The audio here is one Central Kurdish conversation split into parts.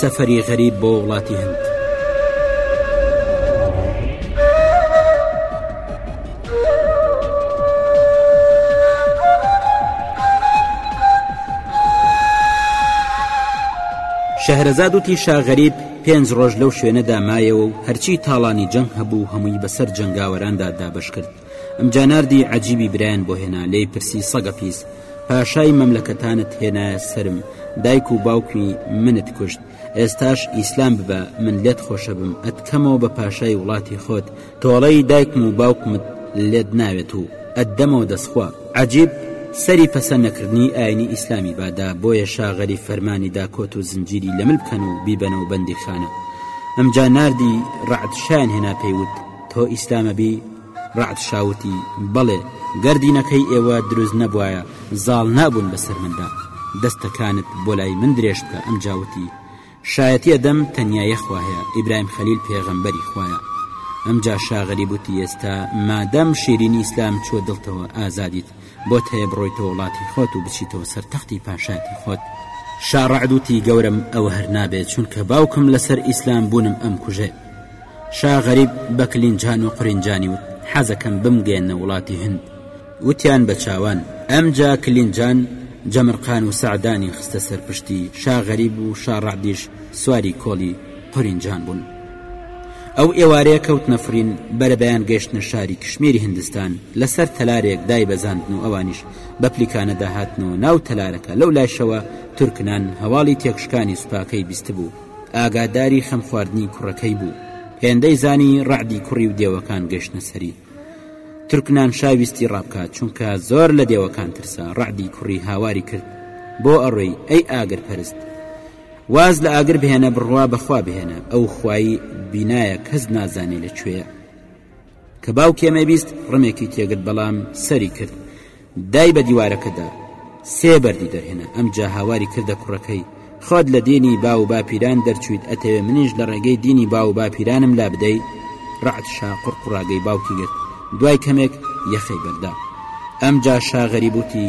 سەفەری غەریب بۆ وڵاتی هند. شەهرەزاد وتی شا غەریب پێنج ڕۆژ لەو شوێنەدا مایەوە و هەرچی تاڵانی جەنگ هەبوو هەمووی بەسەر جەنگاوەراندا دابش کرد ئمجا ناردی عەجیبی برایان بۆ هێنا لێی پرسی سەگە پیس پاشای مەملەکەتانت هێنایە سەرم دایک و باوکی منت کوشت ئێستاش ئیسلام ببە من لێت خۆشەبم ئەتکەمەوە بە پاشای وڵاتی خۆت تۆڵەی دایکم و باوکمت لێت ناوێت و ئەتدەمەوە دەسخوا عەجیب سەری پەسەن نەکردنی ئاینی ئیسلامی بادا بۆیە شا غەریب فەرمانی دا کۆت و زنجیری لەمل بکەن و بیبەنەوە بەندیخانە ئمجا ناردی رەعد شایان هێنا پێی وت تۆ ئیسلامە بی رعد شا وتی بەڵێ گەر دینەکەی ئێوە دروست نەبوایە زاڵ نابوون بەسەر مندا دەستە کانت بۆ لای من درێژ بکە ئەمجا وتی شایەتی ئەدەم تەنیا یەخوا هەیە ئیبراهیم خەلیل پێغەمبەری خوایە ئەمجا شا غەریب وتی ئێستا مادەم شیرینی ئیسلام چووە دڵتەوە ئازادیت بۆت هەیە بڕۆیتەوە وڵاتی خۆت و بچیتەوە سەر تەختی پاشایەتی خۆت شا رعد وتی گەورەم ئەوە هەر نابێ چونکە باوکم لەسەر ئیسلام بوونم ئەمکوژێ. شا غەریب بە کلینجان و قورینجانی وت، حەزەکەم بمگەیەننە وڵاتی هند. وتیان بە چاوان. ئەمجا کلینجان جەمرقان و سەعدانی خستە سەر پشتی شا غەریب و شا ڕەعدیش سواری کۆڵی قورینجان بوون. ئەو ئێوارەیە کەوتنە فڕین، بەرەبەیان گەیشتنە شاری کشمیری هندستان، لە سەر تەلارێک دایبەزاندن و ئەوانیش بە پلیکانەدا هاتنەوە ناو تەلارەکە، لەو لایشەوە تورکنان هەواڵی تێکشکانی سوپاکەی بیستبوو. ئاگاداری خەمخواردنی کوڕەکەی بوو هێندەی زانی ڕعدی کوڕی و دێوەکان گەشتە سەری ترکنان شاویستی ڕابکات چونکە زۆر لە دێوەکان ترسا ڕعدی کوڕی هاواری کرد بۆ ئەڕۆی ئەی ئاگر پەرست واز لە ئاگر بهێنە بڕوا بەخوا بهێنە ئەو خوای بینایە کەس نازانێ لەکوێیە کە باوکێمە بیست ڕمێکی تێگرت بەڵام سەری کرد دای بە دیوارەکەدا سێ بەردی دەرهێنا ئەمجا هاواری کردە کوڕەکەی خۆت لە دینی باو و باپیران دەرچویت ئەتەوێ منیش لە ڕێگەی دینی باو و باپیرانم لا بدەی ڕعد شا قوڕقوڕاگەی باوکی گرت دوای کەمێک یەخەی بەردا ئەمجا شا غەریب وتی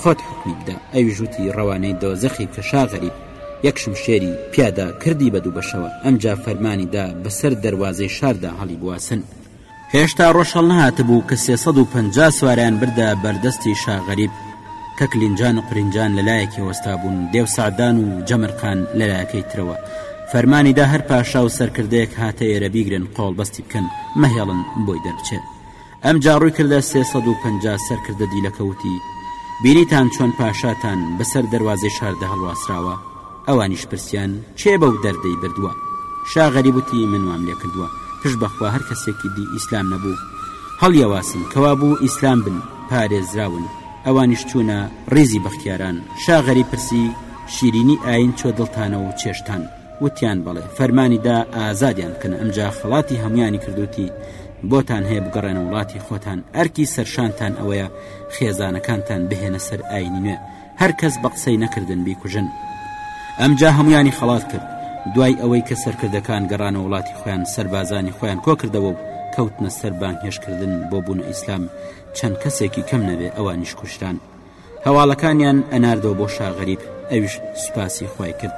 خۆت حکمی بدە ئەویش وتی ڕەوانەی دۆزەخی بکە شا غەریب یەک شمشێری پیادا کردی بە دووبەشەوە، ئەمجا فەرمانی دا بە سەر دەروازەی شاردا هەڵیبواسن. هێشتا ڕۆژ هەڵنەهاتبوو کە سێ سەد و پەنجا سوارەیان بردە بەردەستی شا غەریب، کە کلینجان و قرینجان لە لایەکی وەستابوون، دێو سەعدان و جەمرقان لە لایەکەی ترەوە. فەرمانی دا هەر پاشا و سەرکردەیەک هاتە ئێرە بیگرن قۆڵبەستی بکەن، مەهێڵن بۆی دەربچێ. ئەمجا ڕووی کردە سێ سەد و پەنجا سەرکردە دیلەکە وتی، بینیتان چۆن پاشاتان بە سەر دەروازەی شاردا هەڵواسراوە؟ ئەوانیش پرسیان، کێ بەو دەردەی بردووە؟ شا غەریب وتی، من وام لێ کردووە، پشت بە خوا هەر کەسێکی دی ئیسلام نەبوو، هەڵیەواسن، کەوابوو ئیسلام بن، پارێزراون. ئەوانیش چوونە ڕیزی بەختیاران. شا غەریب پرسی، شیرینی ئایین چۆ دڵتانە و چێژتان؟ وتیان بەڵێ فەرمانی دا ئازادیان بکەن ئەمجا خەڵاتی هەمویانی کردوتی بۆتان هەیە بگەڕێنە وڵاتی خۆتان ئەرکی سەرشانتان ئەوەیە خێزانەکانتان بهێنە سەر ئاینی نوێ هەر کەس بە قسەی نەکردن بیکوژن ئەمجا هەمویانی خەڵات کرد دوای ئەوەی کە سەرکردەکان گەڕانە وڵاتی خۆیان سەربازانی خۆیان کۆکردەوە و کەوتنە سەر بانگهێشکردن بۆ بوون ئیسلام چەند کەسێکی کەم نەبێ ئەوانیش کوشتان هەواڵەکانیان ئەناردەوە بۆ شا غەریب ئەویش سوپاسی خوای کرد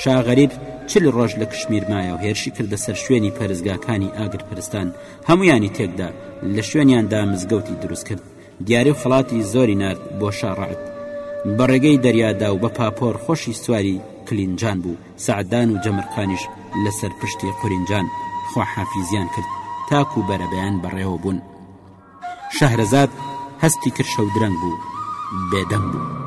شا غەریب چل ڕۆژ لە کشمیر مایە و هێرشی کردە سەر شوێنی پەرستگاکانی ئاگرپەرستان هەمویانی تێکدا لە شوێنیاندا مزگەوتی دروست کرد دیاری و خەڵاتی زۆری نارد بۆ شا ڕەعد بە ڕێگەی دەریادا و بە پاپۆر خۆشی سواری کلینجان بوو سەعدان و جەمرقانیش لەسەر پشتی قورینجان خواحافیزیان کرد تاکو بەرەبەیان بەڕێوە بوون شەهرەزاد هەستی کرد شەو درەنگ بوو بێدەنگ بوو.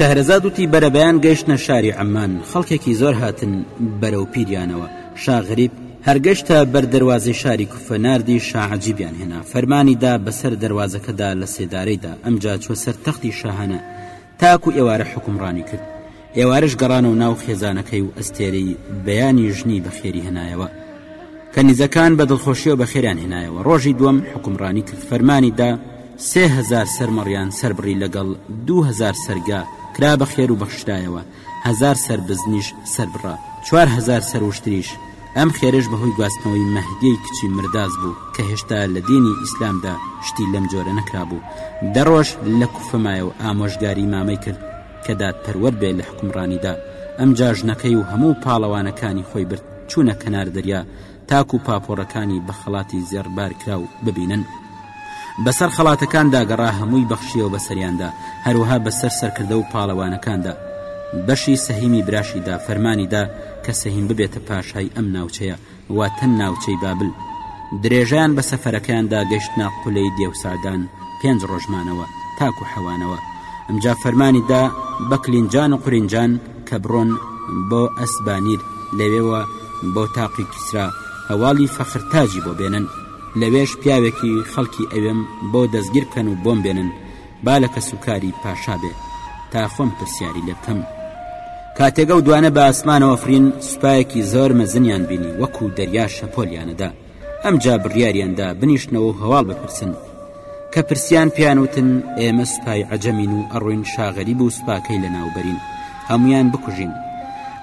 شەهرەزاد وتی بەرەبەیان گەیشتە شاری عەمان خەڵکێکی زۆر هاتن بەرەو پیریانەوە شاغریب هەرگەشتە بەر دەواازەی شاری کوفە نردی شاعجیبیان هێنا فەرمانیدا بەسەر دەواازەکەدا لە سێدارەیدا ئەمجا چوە سەر تەختی شاهانە تاکو ئێوارە حوکمڕانی کرد ئێوارەش گەڕانەوە ناو خێزانەکەی و ئەستێرەی بەیانی ژنی بەخێری هێنایەوە کە نیزەکان بە دڵخۆشیەوە بەخێران هێنایەوە ڕۆژی دووەم حکمڕانی کرد فەرمانی دا سێ هزار سەرمەڕیان سربڕی لەگەڵ دوو هزار سەرگا کرا بە خێر و بەخشرایەوە هزار سەر بزنیش سربڕا چوار هزار سەروشتریش ئەم خێرەش بەهۆی گواستنەوەی مەهدیەی کچی مرداس بوو کە هێشتا لە دینی ئیسلامدا شتی لەم جۆرە نەکرابوو دە ڕۆژ لە کوفەمایە و ئامۆژگاری مامەی کرد کە دادپەروەر بێ لە حکومڕانیدا ئەمجا ژنەکەی و هەموو پاڵەوانەکانی خۆی برد چوونە کەنار دەریا تاکو پاپۆڕەکانی بە خەڵاتی زێڕ بارکراو ببینن بەسەر خەڵاتەکاندا گەڕا هەمووی بەخشیەوە بەسەریاندا هەروەها بەسەر سەرکردە و پاڵەوانەکاندا بەشی سەهیمی براشی دا فەرمانی دا کە سەهیم ببێتە پاشای ئەم ناوچەیە واتە ناوچەی بابل درێژەیان بە سەفەرەکەیاندا گەشتنە قولەی دێوسادان پێنج ڕۆژ مانەوە تاکو حەوانەوە ئەمجا فەرمانی دا بە کلینجان و قورینجان کە بڕۆن بۆ ئەسبانیر لەوێوە بۆ تاقی کیسرا هەواڵی فەخر تاجی بۆ بێنن لەوێش پیاوێکی خەڵکی ئەوێم بۆ دەستگیر بکەن و بۆم بێنن با لە کەسوکاری پاشا بێ تا خۆم پرسیاری لێ بکەم کاتێک ئەو دوانە بە ئاسمانەوە فرین سوپایەکی زۆر مەزنیان بینی وەکو دەریا شەپۆلیانەدا ئەمجا بڕیاریاندا بنیشتنەوە و هەواڵ بپرسن کە پرسیان پێیان وتن ئێمە سوپای عەجەمین و ئەڕۆین شاغەریب و سوپاکەی لەناوبەرین هەموویان بکوژین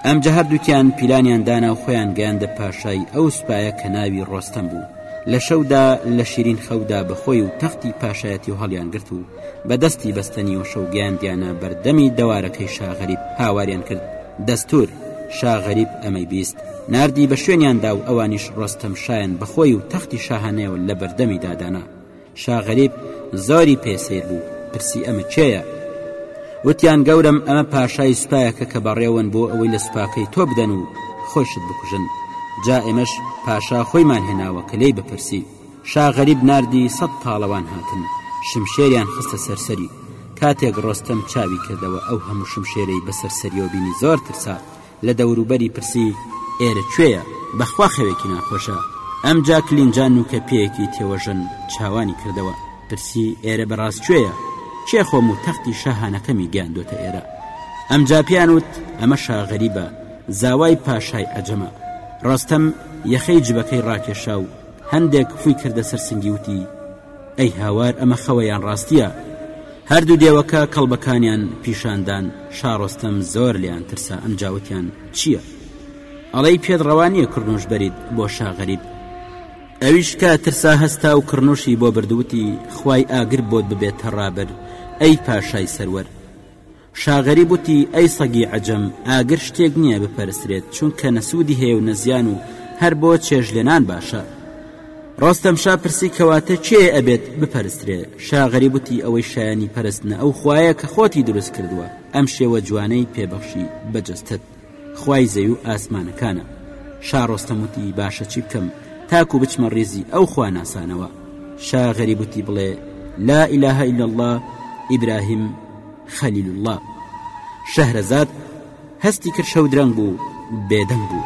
ئەمجا هەردووکیان پیلانیان دانا و خۆیان گەیاندە پاشای ئەو سوپایە کە ناوی ڕۆستەم بوو لە شەودا لە شیرین خەودا بەخۆی و تەختی پاشایەتی و هەڵیان گرت و بە دەستی بەستە نیوە شەو گەیاندیانە بەردەمی دەوارەکەی شا غەریب هاواریان کرد دەستور شا غەریب ئەمەی بیست ناردی بە شوێنیاندا و ئەوانیش ڕۆستەم شایان بە خۆی و تەختی شاهانەیەوە لە بەردەمیدا دانا شا غەریب زۆری پێ سەیر بوو پرسی ئەمە کێیە وتیان گەورەم ئەمە پاشای سوپایەکە کە بەڕێوەن بۆ ئەوەی لە سوپاکەی تۆ بدەن و خۆشت بکوژن جا ئێمەش پاشا خۆیمان هێناوە کە لێی بپرسی شا غەریب ناردی سەد پاڵەوان هاتن شمشێریان خستە سەرسەری کاتێک ڕۆستەم چاوی کردەوە ئەو هەموو شمشێرەی بەسەر سەریەوە بینی زۆر ترسا لە دەوروبەری پرسی، ئێرە کوێیە؟ بەخوا خەوێکی ناخۆشە. ئەمجا کلینجا نووکە پێیەکی تێوەژن چاوانی کردەوە. پرسی، ئێرە بەڕاست کوێیە؟ کێ خۆم و تەختی شاهانەکەمی گەیاندۆتە ئێرە؟ ئەمجا پێیان وت، ئەمە شا غەریبە، زاوای پاشای عەجەمە. ڕۆستەم یەخەی جبەکەی ڕاکێشا و هەندێک فووی کردە سەر سنگی وتی، ئەی هاوار ئەمە خەوە یان ڕاستیە هەردوو دێوەکە کەڵبەکانیان پیشاندان شاڕۆستەم زۆر لیان ترسا ئەم جاوتیان چییە ئەڵەی پێت ڕەوانیە کڕنوش بەریت بۆ شاغەریب ئەویش کە ترسا هەستا و کڕنوشی بۆ بردووتی خوای ئاگر بۆت ببێت تەڕابەر ئەی پاشای سەروەر شاغەریب وتی، ئەی سەگی عەجەم، ئاگر شتێک نییە بپەرسترێت، چونکە نە سوودی هەیە و نە زیان و هەر بۆ چێژلێنان باشە. ڕۆستەم شا پرسی، کەواتە کێیە ئەبێت بپەرسترێ؟ شاغەریب وتی، ئەوەی شایەنی پەرستنە ئەو خوایە کە خۆتی دروست کردووە، ئەم شێوە جوانەی پێ بەخشی بە جەستەت. خوای زەوی و ئاسمانەکانە شا ڕۆستەم وتی باشە چی بکەم تاکو بچمە ڕێزی ئەو خوا ناسانەوە شا غەریبوتی بڵێ لا ئیلاهە ئیل الله ئیبراهیم خەلیل الله شەهرەزاد هەستی کرد شەو درەنگ بوو بێدەنگ بوو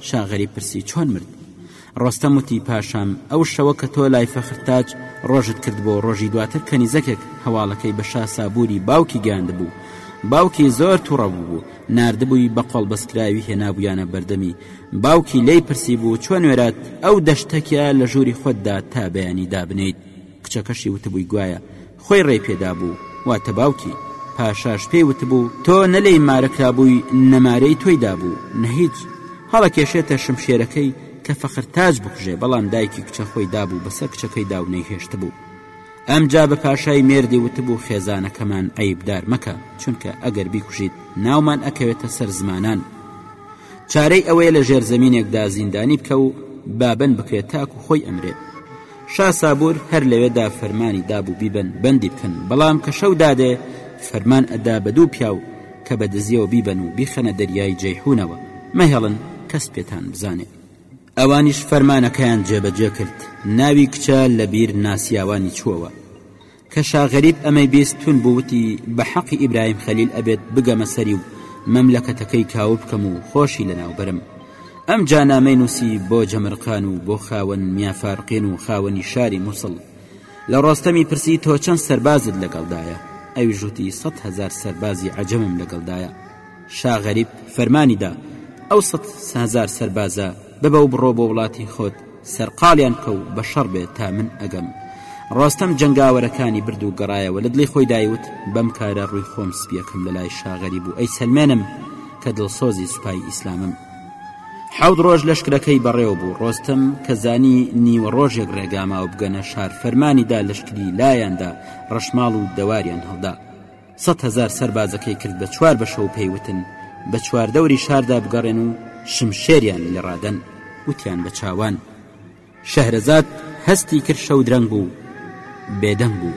شا غەریب پرسی چۆن مرد ڕۆستەم وتی پاشام ئەو شەوە کە تۆ لای فەخرتاج ڕۆژت کرد بۆ ڕۆژی دواتر کەنیزەکێک هەواڵەکەی بە شا سابووری باوکی گەیاندبوو باوکی زۆر توڕە بوو نردبووی بە قۆڵ بەسکراوی هێنابوویانە بەردەمی باوکی لی پرسی بوو چۆن وێرات ئەو دەشتەکە لە ژووری خۆتدا تا بەیانی دابنیت کچەکەشی وتبووی گوایە خۆی ڕێی پێدابوو، واتە باوکی، پاشاش پێی وتبوو، تۆ نە لێی مارە کرابووی نە مارەی تۆی دابوو، نە هیچ، هەڵەکێشێتە شمشێرەکەی کە فەخر تاج بکوژێ، بەڵام دایکی کچە خۆی دابوو بەسەر کچەکەیدا و نەیهێشتبوو. ئەمجا بە پاشای مێردی وتبوو خێزانەکەمان عەیبدار مەکە، چونکە ئەگەر بیکوژیت ناومان ئەکەوێتە سەر زمانان. چارەی ئەوەیە لە ژێرزەمینێکدا زیندانی بکە و بابەن بکرێ تاکو خۆی ئەمرێ. شا سابور هەر لەوێدا فەرمانی دابوو بیبەن بەندی بکەن، بەڵام کە شەو دادێ فەرمان ئەدا بە دوو پیاو کە بە دزیەوە بیبەن و بیخەنە دەریای جەیحونەوە، مەهێڵن کەس پێتان بزانێ. ئەوانیش فەرمانەکەیان جێبەجێ کرد، ناوی کچە لە بیر ناسیاوانی چووەوە. کە شا غەریب ئەمەی بیست تون بوو وتی بە حەقی ئیبراهیم خەلیل ئەبێت بگەمە سەری و مەملەکەتەکەی کاول بکەم و خۆشی لەناو بەرم ئەم جا نامەی نووسی بۆ جەمرقان و بۆ خاوەن میا فارقین و خاوەنی شاری مووسڵ لە ڕۆستەمی پرسی تۆ چەند سەربازت لەگەڵدایە ئەویش وتی سەد هەزار سەربازی عەجەمم لەگەڵدایە شا غەریب فەرمانی دا، ئەو سەد هەزار سەربازە ببە و بڕۆ بۆ وڵاتی خۆت، سەرقاڵیان بکە و بە شەڕ بێ تا من ئەگەم. ڕۆستەم جەنگاوەرەکانی برد و گەڕایەوە، لە دڵی خۆیدا ئەیوت، بەم کارە ڕووی خۆم سپی ئەکەم لە لای شا غەریب و ئەیسەلمێنم کە دڵسۆزی سوپای ئیسلامم. حەوت ڕۆژ لەشکرەکەی بەڕێوە بوو، ڕۆستەم کە زانی نیوەڕۆژێک ڕێگا ماوە بگەنە شار، فەرمانی دا لەشکری لایان دا، ڕەشماڵ و دەواریان هەڵدا. سەد هەزار سەربازەکەی کرد بە چوار بەشە و پێی وتن بە چواردەوری شاردا بگەڕێن و شمشێریان لێ ڕادەن، وتیان بە چاوان. شەهرەزاد هەستی کرد شەو درەنگ بوو، بێدەنگ بوو.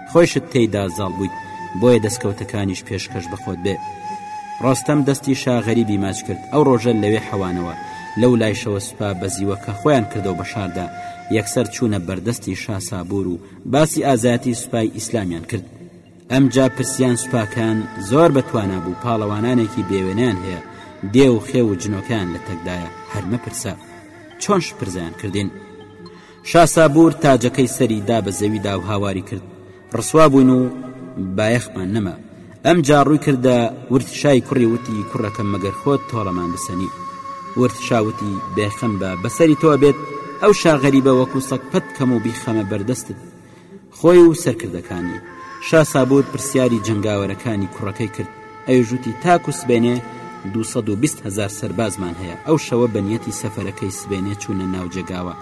خۆیشت تێیدا زاڵ بوویت بۆیە دەستکەوتەکانیش پێشکەش بە خۆت بێ ڕۆستەم دەستی شا غەریبی ماچ کرد ئەو ڕۆژە لەوێ حەوانەوە لەو لایشەوە سوپا بەزیوە کە خۆیان کردەوە بە شاردا یەکسەر چوونە بەردەستی شا سابوور و باسی ئازایەتی سوپای ئیسلامیان کرد ئەمجا پرسیان سوپاکان زۆر بە توانا بوو پاڵەوانانێکی بێوێنیان هەیە دێ و خێو و جنۆکەیان لە تەکدایە هەر مەپرسە چۆن شپرزەیان کردین شا سابوور تاجەکەی سەری دا بە زەویدا و هاواری کرد، ڕسوا بووین و بایەخمان نەما. ئەمجا ڕووی کردە ورد شای کوڕی وتی، کوڕەکەم مەگەر خۆت تۆڵەمان بسەنی؟ ورد شا وتی، بێخەم بە، بەسەری تۆ ئەبێت ئەو شا غەریبە وەکوو سەگ پەت بکەم و بیخەمە بەردەستت. خۆی و سەرکردەکانی. شا سابوور پرسیاری جەنگاوەرەکانی کوڕەکەی کرد، ئەویش وتی، تاکو سبەینێ دوو سەد و بیست هەزار سەربازمان هەیە، ئەو شەوە بە نیەتی سەفەرەکەی سبەینێ چوونە ناو جێگاوە،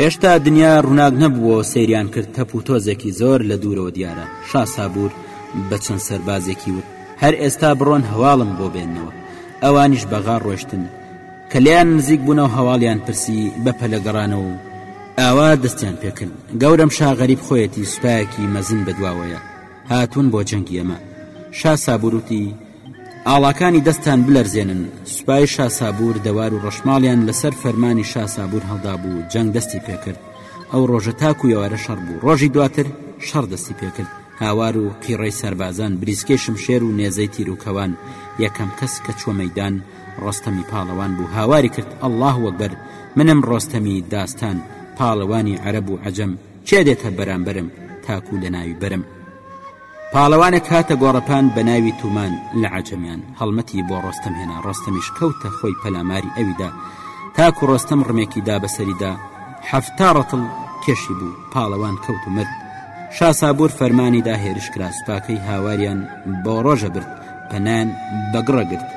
هێشتا دنیا ڕووناک نەبووە و سەیریان کرد تەپ و تۆزێکی زۆر لە دوورەوە دیارە، شا سابوور بە چەند سەربازێکی وت، هەر ئێستا بڕۆن هەواڵم بۆ بێننەوە، ئەوانیش بەغار ڕۆیشتن، کە لێیان نزیک بوونەوە هەواڵیان پرسی بە پەلە گەڕانەوەو ئاوا دەستیان پێکرد گەورەم شا غەریب خۆیەتی سوپایەکی مەزن بە دواوەیە هاتوون بۆ جەنگی ئەمە شا سابور وتی ئاڵاکانی دەستان بلەرزێنن سوپای شا سابور دەوار و ڕەشماڵیان لەسەر فەرمانی شا سابور هەڵدابوو جەنگ دەستی پێکرد ئەو ڕۆژە تاکو یوارە شەڕ بوو ڕۆژی دواتر شەڕ دەستی پێکرد هاوار و قیڕەی سەربازان بریسکەی شمشێر و نێزەی تیروکەوان یەکەم کەس کە چوە مەدان ڕۆستەمی پاڵەوان بوو هاواری کرد، اللە اکبر، منم ڕۆستەمی داستان، پاڵەوانی عەرەب و عەجەم، کێ دێتە بەرامبەرم تاکو لە ناوی بەرم؟ پاڵەوانێک هاتە گۆڕەپان بە ناوی تومان لە عەجەمیان، هەڵمەتی بۆ ڕۆستەم هێنا، ڕۆستەمیش کەوتە خۆی پەلاماری ئەوی دا، تاکو ڕۆستەم ڕمێکی دا بە سەریدا، حەفتا ڕەتڵ کێشی بوو، پاڵەوان کەوت و مرد. شا سابوور فەرمانی دا هێرش کرا، سوپاکەی هاواریان بۆ ڕۆژە برد، پەنایان بە گڕە گرت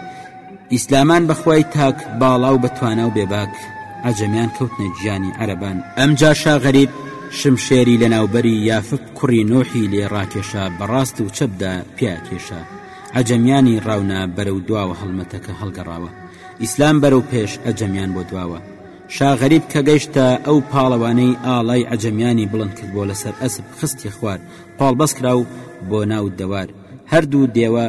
ئیسلامان بە خوای تاک باڵا و بە توانا و بێباک عەجەمیان کەوتنە گیانی عەرەبان ئەم جا شا غەریب شمشێری لە ناوبەری یافق کوڕی نوحی لێ ڕاکێشا بە ڕاست و چەپدا پیا کێشا عەجەمیانی ڕاونا بەرەو دواوە هەڵمەتەکە هەڵگەڕاوە ئیسلام بەرەو پێش ئەجەمیان بۆ دواوە شا غەریب کە گەیشتە ئەو پاڵەوانەی ئاڵای عەجەمیانی بڵند کرد بۆ لەسەر ئەسپ خستی خوار پاڵبەست کرا و بۆ ناو دەوار هەردوو دێوە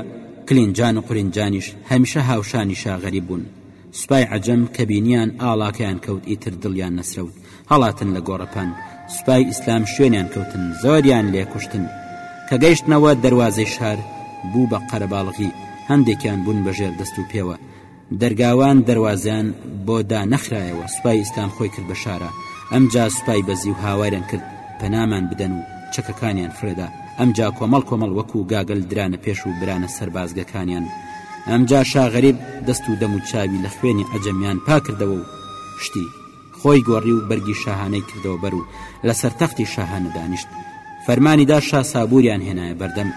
کلینجان و قولینجانیش هەمیشە هاوشانی شا غەریب بوون. سوپای عەجەم کە بینیان ئاڵاکەیان کەوت ئیتر دڵیان نەسرەوت هەڵاتن لە گۆڕەپان سوپای ئیسلام شوێنیان کەوتن زۆریان لێ کوشتن. کە گەیشتنەوە دەروازەی شار بوو بە قەرەباڵغی هەندێکیان بوون بە ژێر دەست و پێوە. دەرگاوان دەروازەیان بۆ دا نەخرایەوە سوپای ئیسلام خۆی کرد بە شارە ئەمجا سوپای بەزی و هاواریان کرد پەنامان بدەن و چەکەکانیان فرێدا ئەمجا کۆمەڵ کۆمەڵ وەکو گاگەل درانە پێش و برانە سەربازگەکانیان ئەمجا شا غەریب دەست و دەم و چاوی لە خوێنی عەجەمیان پاکردەوە و شتی خۆی گۆڕی و بەرگی شاهانەی کردەوە بەر و لەسەر تەختی شاهانە دانیشت فەرمانی دا شا سابوریان هێنایە بەردەم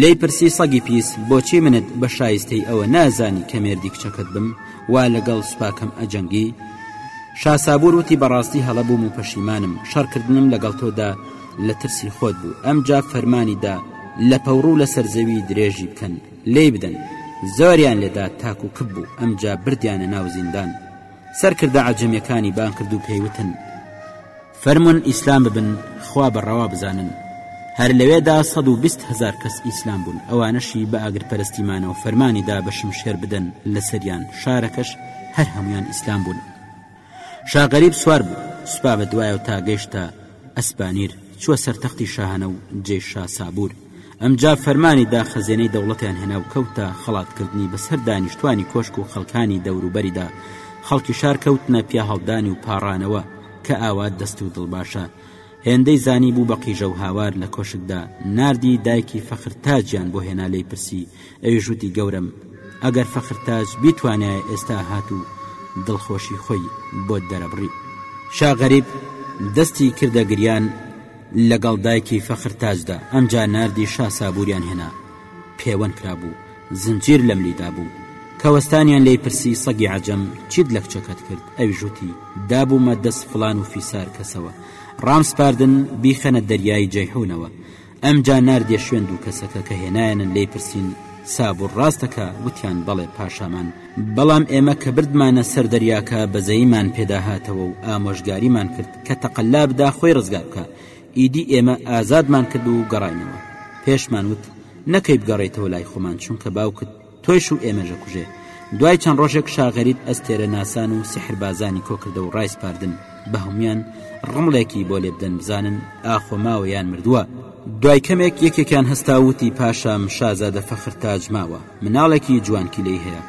لێی پرسی سەگی پیس بۆچی منت بە شایستەی ئەوە نازانی کە مێردی کچەکەت بم وا لەگەڵ سوپاکەم ئەجەنگی؟ شا سابور وتی بەڕاستی هەڵە بووم و پەشیمانم شەڕکردنم لەگەڵ تۆدا لە ترسی خۆت بوو ئەمجا فەرمانی دا لەپەوڕو لەسەر زەوی درێژی بکەن لێی بدەن زۆریان لێدا تاکو کپ بوو ئەمجا بردیانە ناو زیندان سەرکردە عەجەمیەکانی بانکرد و پێی وتن فەرموون ئیسلام ببن خوا بە ڕەوا بزانن هەر لەوێدا سەد و بیست هەزار کەس ئیسلام بوون ئەوانەشی بە ئاگر پەرستی مانەوە فەرمانی دا بە شمشێر بدەن لە سەریان شارەکەش هەر هەموویان ئیسلام بوون شا غەریب سوار بوو سوپا بە دوایەوە تا گەیشتە ئەسپانیر چووە سەر تەختی شاهانە و جێی شا سابوور ئەمجا فەرمانی دا خەزێنەی دەوڵەتیان هێنا و کەوتە خەڵاتکردنی بەسەر دانیشتوانی کۆشک و خەڵکانی دەوروبەریدا، خەڵکی شار کەوتنە پیاهەڵدانی و پاڕانەوە کە ئاوات دەست و دڵباشە هێندەی زانی بوو بە قیژە و هاوار لە کۆشکدا ناردی دایکی فەخر تاجیان بۆ هێنا لێی پرسی ئەویش وتی گەورەم ئەگەر فەخر تاج بیتوانایە ئێستا هات و دڵخۆشی خۆی بۆت دەرەبڕی شا غەریب دەستی کردە گریان، لەگەڵ دایکی فەخر تاجدا ئەمجا ناردی شا سابوریان هێنا پێوەن کرابوو زنجیر لەملی دابوو کەوەستانیان لێی پرسی سەگی عەجەم چیت لە کچەکەت کرد ئەویش وتی دابوومە دەست فڵان و فیسار کەسەوە ڕامسپاردن بیخەنە دەریای جەیحونەوە ئەمجا ناردیە شوێن دوو کەسەکە کە هێنایەنن لێی پرسین سابور ڕاستەکە وتیان بەڵێ پاشامان بەڵام ئێمە کە بردمانە سەر دەریاکە بەزەیمان پێداهاتەوە و ئامۆژگاریمان کرد کە تەقەلا بدا خۆی ڕزگار بکا، ئیدی ئێمە ئازادمان کرد و گەڕاینەوە. پێشمان وت، نەکەی بگەڕێیتەوە لای خۆمان چونکە باوکت تۆیش و ئێمەش ئەکوژێ. دوای چەند ڕۆژێک شا غەریب ئەستێرەناسان و سیحربازانی کۆکردە و ڕایسپاردن بە هەموویان ڕمڵێکی بۆ لێبدەن بزانن ئاخۆ ماوە یان مردووە. دوای کەمێک یەکێکیان هەستا و وتی، پاشام شازادە فەخر تاج ماوە، مناڵێکی جوانکیلەی هەیە،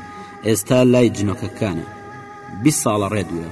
ئێستا لای جنۆکەکانە. بیست ساڵە ڕێ دوورە.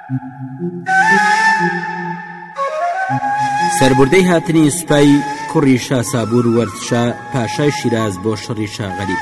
سەربوردەی هاتنی سوپای کوڕی شا سابور وەرزشە پاشای شیراز بۆ شەڕی شا غەریب.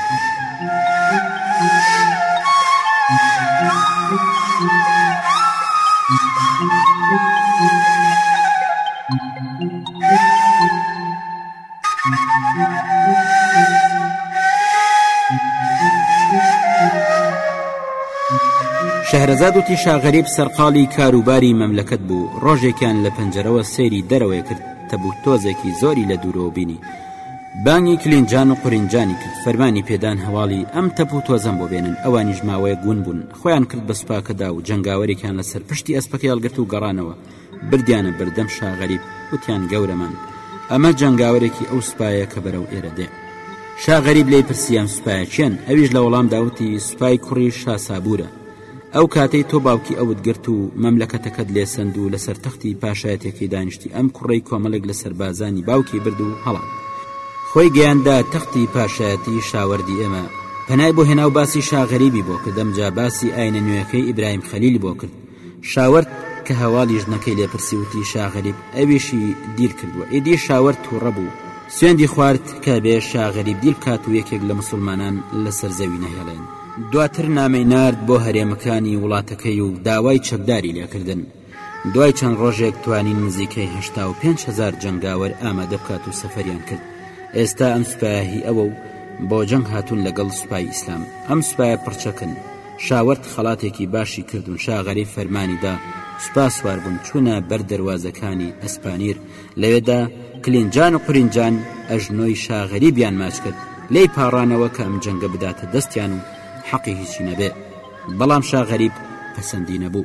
شەهرەزاد وتی شا غەریب سەرقاڵی کاروباری مەملەکەت بوو ڕۆژێکیان لە پەنجەرەوە سەیری دەرەوەی کرد تەبوو تۆزێکی زۆری لە دوورەوە بینی بانگی کلینجان و قورینجانی کرد فەرمانی پێدان هەواڵی ئەم تەپ و تۆزەم بۆ بێنن ئەوانیش ماوەیە گون بوون خۆیان کرد بە سوپاکەدا و جەنگاوەرێکیان لەسەر پشتی ئەسپەکەی هەڵگرت و گەڕانەوە بردیانە بەردەم شا غەریب وتیان گەورەمان ئەمە جەنگاوەرێکی ئەو سوپایە کە بەرەو ئێرە دێ شا غەریب لێی پرسی ئەم سوپایە کێن ئەویش لە وەڵام داوتی سوپای کوڕی شا سابورە ئەو کاتەی تۆ باوکی ئەوت گرت و مەملەکەتەکەت لێ سەند و لەسەر تەختی پاشایەتێکی دانیشتی ئەم کوڕەی کۆمەڵێک لە سەربازانی باوکی برد و هەڵا خۆی گەیاندا تەختی پاشایەتی شاوەردی ئێمە پەنای بۆ هێنا و باسی شا غەریبی بۆ کردم جا باسی ئاینە نوێەکەی ئیبراهیم خەلیل بۆ کرد شاوەرت کە هەواڵی ژنەکەی لێ پرسی وتی شا غەریب ئەویشی دیل کردووە ئیدی شاوەرت توڕە بوو سوێندی خوارد کە بێ شا غەریب دیل بکات و یەکێک لە موسوڵمانان لە سەر زەوی نەهێڵێن. دواتر نامەی نارد بۆ هەرێمەکانی وڵاتەکەی و داوای چەکداری لێ کردن دوای چەند ڕۆژێک توانی نزیکەی هەشتا و پێنج هەزار جەنگاوەر ئامادە بکات و سەفەریان کرد ئێستا ئەم سوپایە هی ئەوە و بۆ جەنگ هاتوون لە گەڵ سوپای ئیسلام ئەم سوپایە پڕچەکن شا وەرد خەڵاتێکی باشی کرد و شا غەریب فەرمانی دا، سوپا سوار بوون چوونە بەر دەروازەکانی ئەسپانیر، لەوێدا کلینجان و قورینجان ئەژنۆی شا غەریبیان ماچ کرد، لێی پاڕانەوە کە ئەم جەنگە بداتە دەستیان و حەقی هیچی نەبێ، بەڵام شا غەریب پەسەندی نەبوو.